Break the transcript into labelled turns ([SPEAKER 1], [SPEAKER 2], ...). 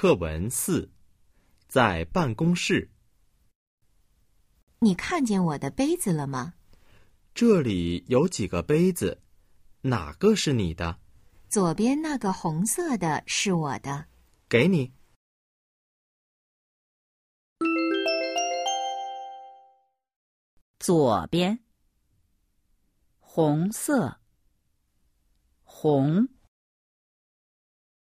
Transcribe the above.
[SPEAKER 1] 课文四在办公室。
[SPEAKER 2] 你看见我的杯子了吗？
[SPEAKER 1] 这里有几个杯子哪个是你的？
[SPEAKER 2] 左边那个红色的是我的。
[SPEAKER 1] 给你。
[SPEAKER 3] 左边红色红